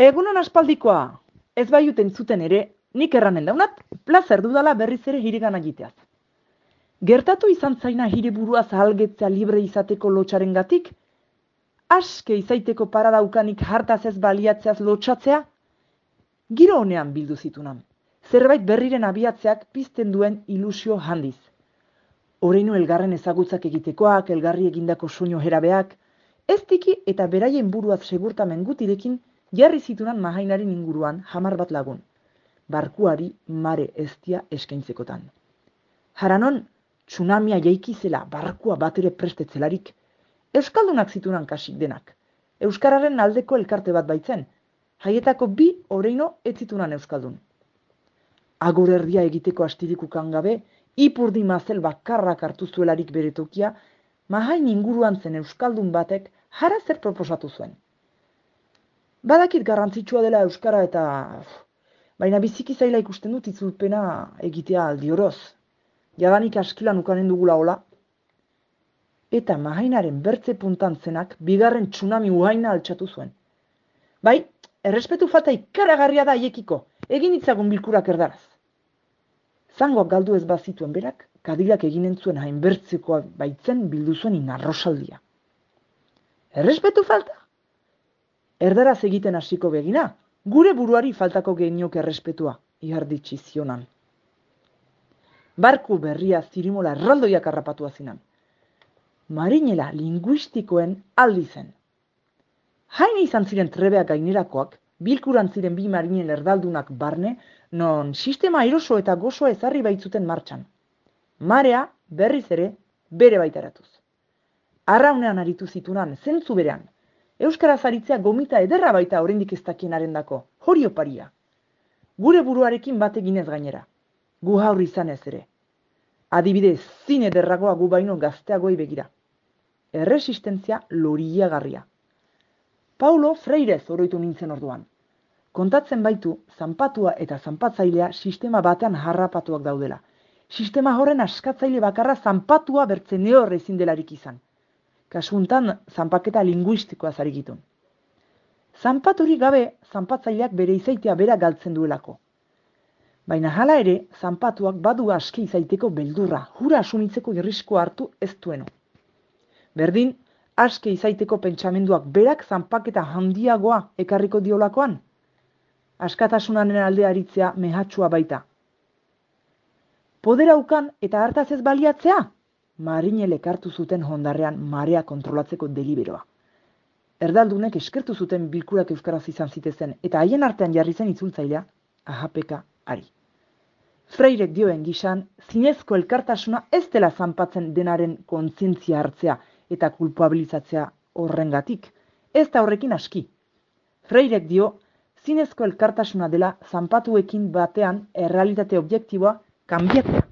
Egunon aspaldikoa, ez baiuten zuten ere, nik erranen daunat, plazer dudala berriz ere hirigan agiteaz. Gertatu izan zaina hiriburua zahalgetzea libre izateko lotxaren gatik, aske izaiteko paradaukanik hartaz ez baliatzeaz lotxatzea, giro honean bildu zitunan, zerbait berriren abiatzeak pizten duen ilusio handiz. Horeinu elgarren ezagutzak egitekoak, elgarri egindako soño herabeak, ez tiki eta beraien buruaz segurtamen gutirekin jarri zitunan mahainaren inguruan hamar bat lagun, barkuari mare eztia eskaintzekotan. Haranon, tsunamia jaikizela barkua bat ere prestetzelarik, Euskaldunak zitunan kasik denak. Euskararen aldeko elkarte bat baitzen, haietako bi oreino ez zitunan Euskaldun. Agor erdia egiteko astirikukan gabe, ipurdi mazel bakarrak hartu zuelarik bere tokia, mahain inguruan zen Euskaldun batek jara zer proposatu zuen. Badakit garrantzitsua dela Euskara eta... Baina biziki zaila ikusten dut itzulpena egitea aldi oroz. Jadanik askilan ukanen dugula hola, eta mahainaren bertze puntan zenak bigarren tsunami uhaina altxatu zuen. Bai, errespetu falta ikaragarria da aiekiko, egin itzagun bilkurak erdaraz. Zangoak galdu ez bazituen berak, kadilak eginen zuen hain bertzekoa baitzen bildu zuen inarrosaldia. Errespetu falta? Erdaraz egiten hasiko begina, gure buruari faltako geniok errespetua, iharditsi zionan. Barku berria zirimola erraldoiak harrapatua zinan marinela linguistikoen aldi zen. Hain izan ziren trebeak gainerakoak, bilkuran ziren bi marinen erdaldunak barne, non sistema eroso eta gozoa ezarri baitzuten martxan. Marea, berriz ere, bere baitaratuz. Arraunean aritu zitunan, zentzu berean, Euskara zaritzea gomita ederra baita oraindik ez dakienaren dako, hori oparia. Gure buruarekin bate ginez gainera, gu haur izan ez ere. Adibidez, zine derragoa gu baino gazteagoi begira erresistentzia loriagarria. Paulo Freire oroitu nintzen orduan. Kontatzen baitu, zanpatua eta zanpatzailea sistema batean harrapatuak daudela. Sistema horren askatzaile bakarra zanpatua bertze neor ezin delarik izan. Kasuntan, zanpaketa linguistikoa zarigitun. Zanpaturi gabe, zanpatzaileak bere izaitea bera galtzen duelako. Baina hala ere, zanpatuak badu aski izaiteko beldurra, hura asumitzeko irrisko hartu ez dueno. Berdin, aske izaiteko pentsamenduak berak zanpaketa handiagoa ekarriko diolakoan? Askatasunanen alde aritzea mehatxua baita. Podera ukan eta hartaz ez baliatzea? Marine lekartu zuten hondarrean marea kontrolatzeko deliberoa. Erdaldunek eskertu zuten bilkurak euskaraz izan zitezen eta haien artean jarri zen itzultzailea, ahapeka ari. Freirek dioen gisan, zinezko elkartasuna ez dela zanpatzen denaren kontzientzia hartzea, eta kulpabilizatzea horrengatik. Ez da horrekin aski. Freirek dio, zinezko elkartasuna dela zanpatuekin batean errealitate objektiboa kanbiatzea.